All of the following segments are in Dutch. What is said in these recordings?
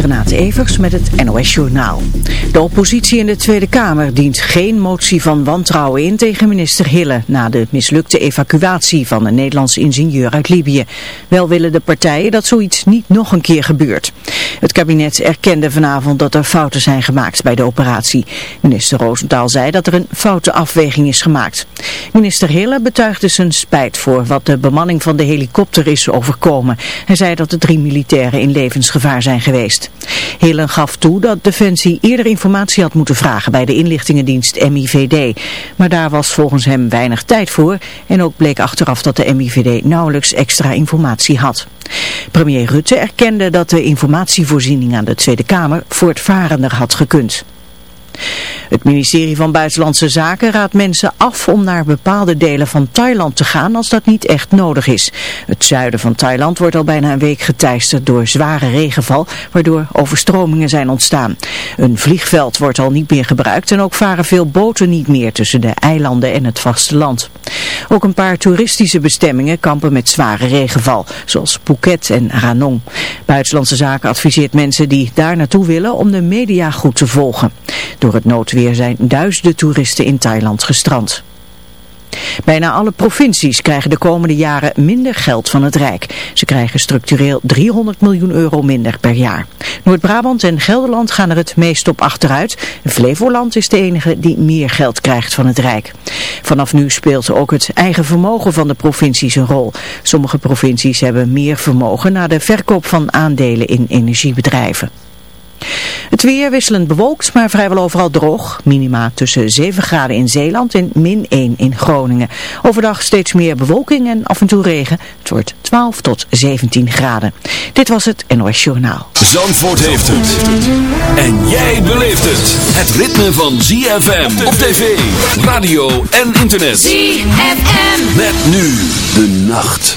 Renate Evers met het NOS Journaal. De oppositie in de Tweede Kamer dient geen motie van wantrouwen in tegen minister Hille na de mislukte evacuatie van een Nederlands ingenieur uit Libië. Wel willen de partijen dat zoiets niet nog een keer gebeurt. Het kabinet erkende vanavond dat er fouten zijn gemaakt bij de operatie. Minister Roosentaal zei dat er een foute afweging is gemaakt. Minister Hille betuigde zijn spijt voor wat de bemanning van de helikopter is overkomen. Hij zei dat de drie militairen in levensgevaar zijn geweest. Helen gaf toe dat Defensie eerder informatie had moeten vragen bij de inlichtingendienst MIVD. Maar daar was volgens hem weinig tijd voor en ook bleek achteraf dat de MIVD nauwelijks extra informatie had. Premier Rutte erkende dat de informatievoorziening aan de Tweede Kamer voortvarender had gekund. Het ministerie van Buitenlandse Zaken raadt mensen af om naar bepaalde delen van Thailand te gaan als dat niet echt nodig is. Het zuiden van Thailand wordt al bijna een week geteisterd door zware regenval, waardoor overstromingen zijn ontstaan. Een vliegveld wordt al niet meer gebruikt en ook varen veel boten niet meer tussen de eilanden en het vasteland. Ook een paar toeristische bestemmingen kampen met zware regenval, zoals Phuket en Ranong. Buitenlandse Zaken adviseert mensen die daar naartoe willen om de media goed te volgen. Door het noodweer zijn duizenden toeristen in Thailand gestrand. Bijna alle provincies krijgen de komende jaren minder geld van het Rijk. Ze krijgen structureel 300 miljoen euro minder per jaar. Noord-Brabant en Gelderland gaan er het meest op achteruit. Flevoland is de enige die meer geld krijgt van het Rijk. Vanaf nu speelt ook het eigen vermogen van de provincies een rol. Sommige provincies hebben meer vermogen na de verkoop van aandelen in energiebedrijven. Het weer wisselend bewolkt, maar vrijwel overal droog. Minima tussen 7 graden in Zeeland en min 1 in Groningen. Overdag steeds meer bewolking en af en toe regen. Het wordt 12 tot 17 graden. Dit was het NOS Journaal. Zandvoort heeft het. En jij beleeft het. Het ritme van ZFM op tv, radio en internet. ZFM. Met nu de nacht.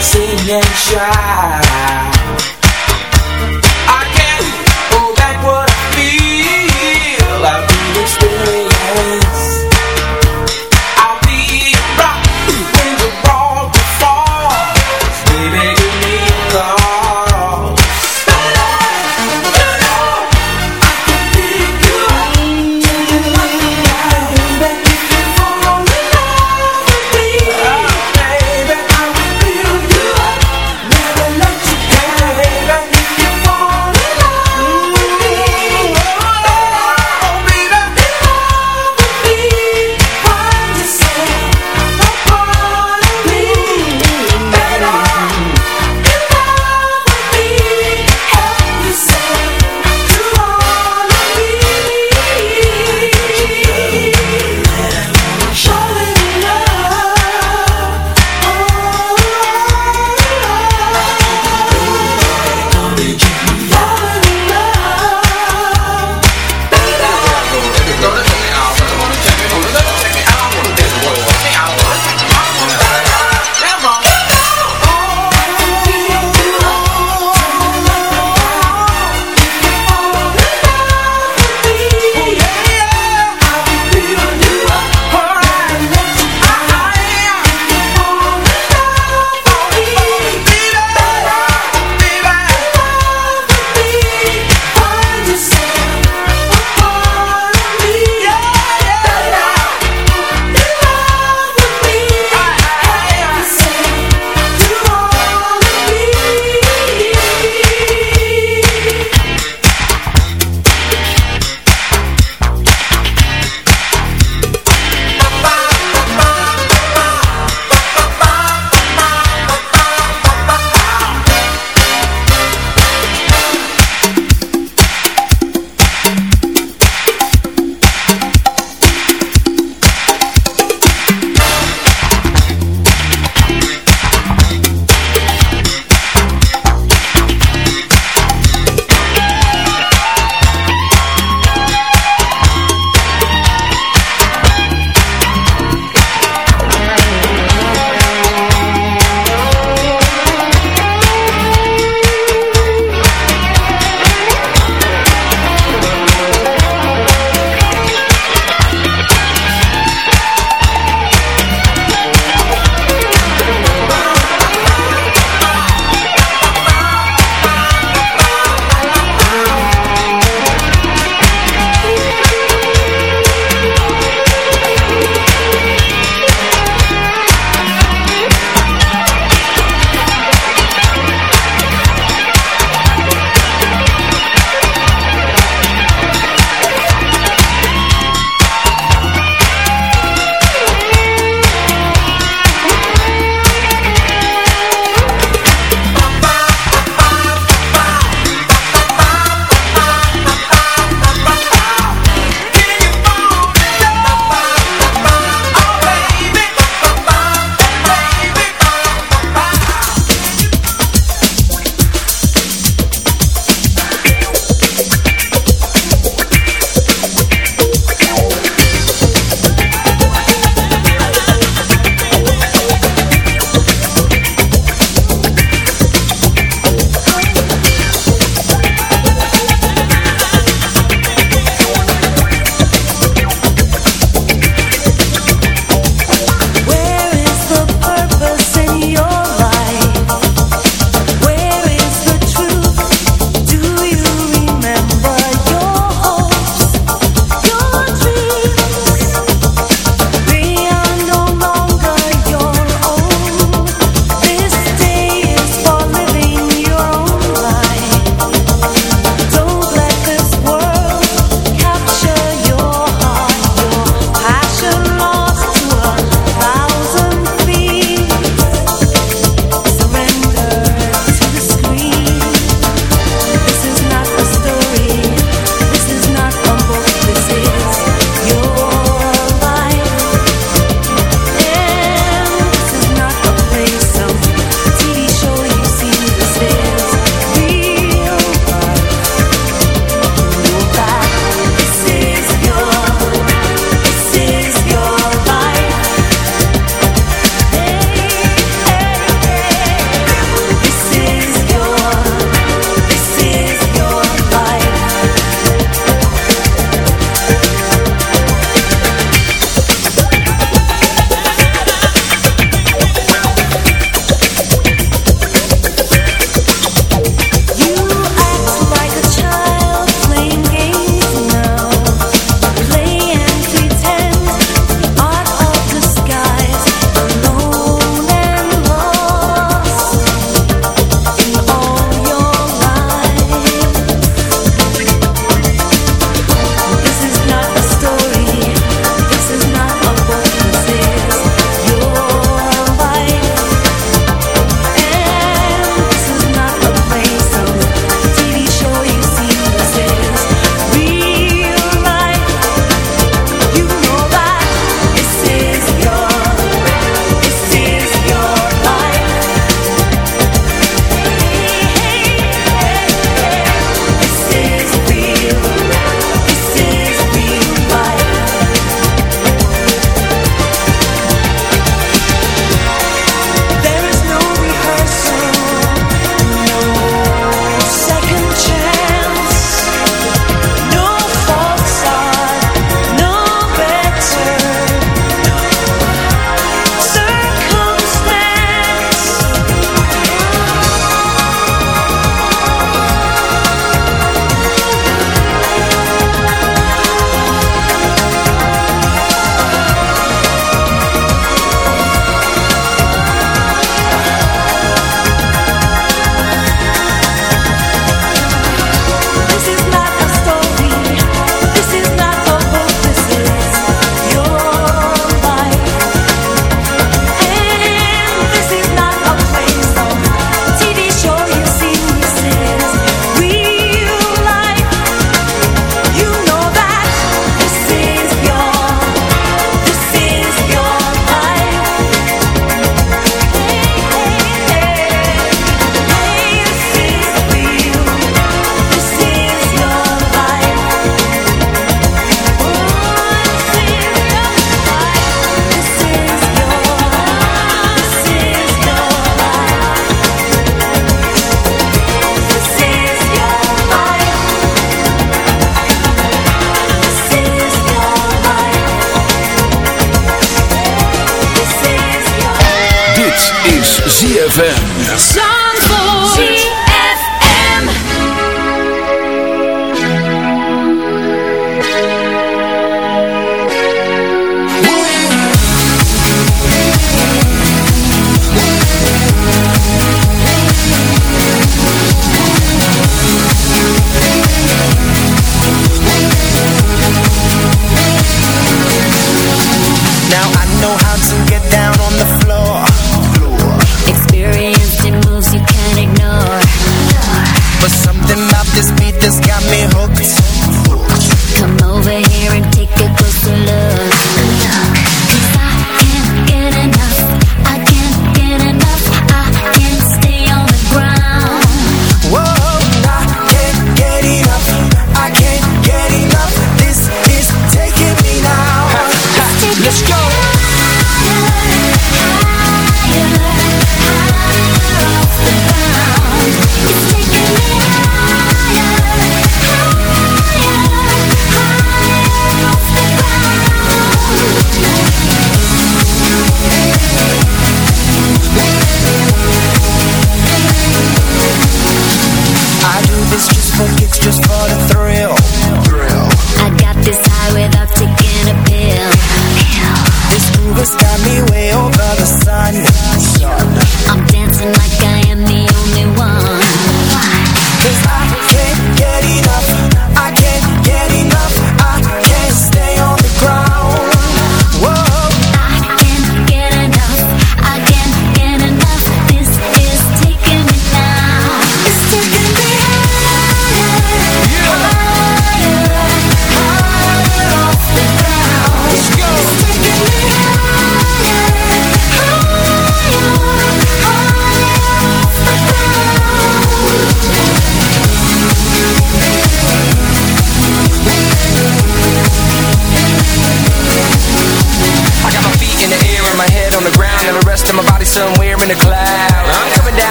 Sing and try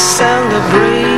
and